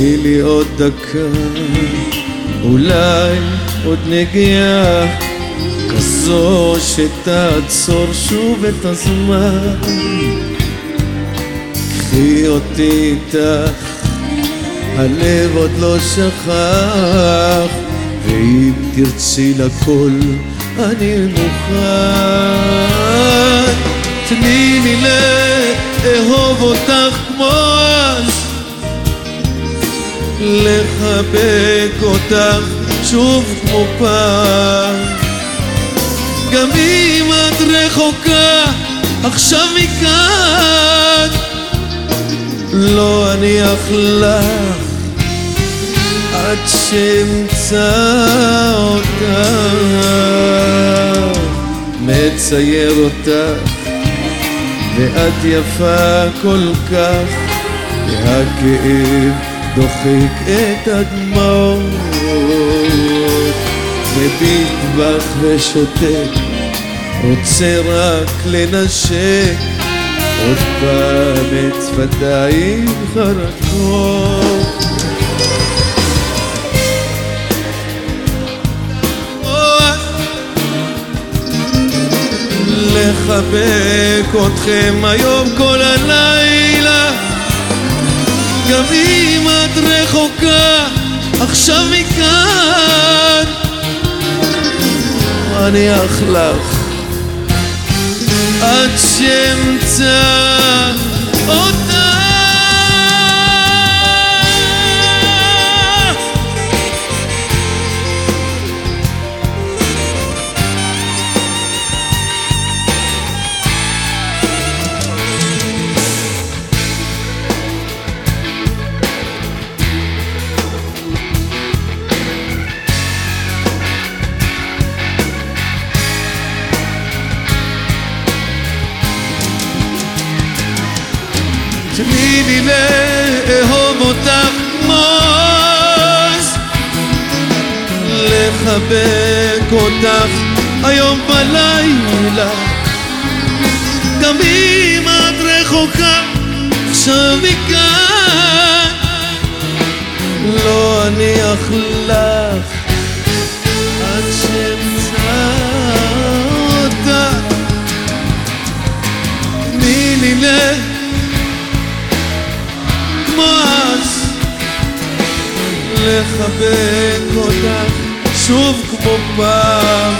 תני לי עוד דקה, אולי עוד נגיעה כזו שתעצור שוב את הזמן. קחי אותי איתך, הלב עוד לא שכח, ואם תרצי לכל אני מוכן. תני לי לאהוב אותך כמו אז, לחבק אותך שוב כמו פעם. גם אם את רחוקה עכשיו מכאן, לא אניח לך עד שאמצא אותך, מצייר אותך ואת יפה כל כך, והכאב דוחק את הדמעות, מביט ושותק, רוצה רק לנשק. עוד פעם את שפתיים חרקות. לחבק אתכם היום כל הלילה. גם את רחוקה עכשיו מכאן. אניח לך? עד שאמצא תני לי לאהוב אותך כמו לחבק אותך היום בלילה, גם אם את רחוקה עכשיו מכאן, לא אניח לך לחבק אותך שוב כמו פעם.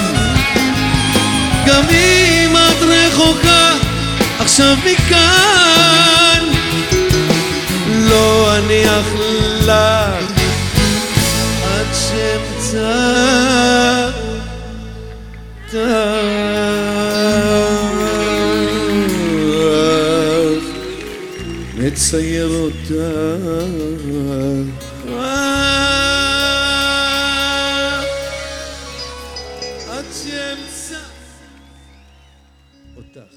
גם אם את רחוקה עכשיו מכאן. לא אניח לך עד שאמצא אותך מצייר עד שאמצא אותך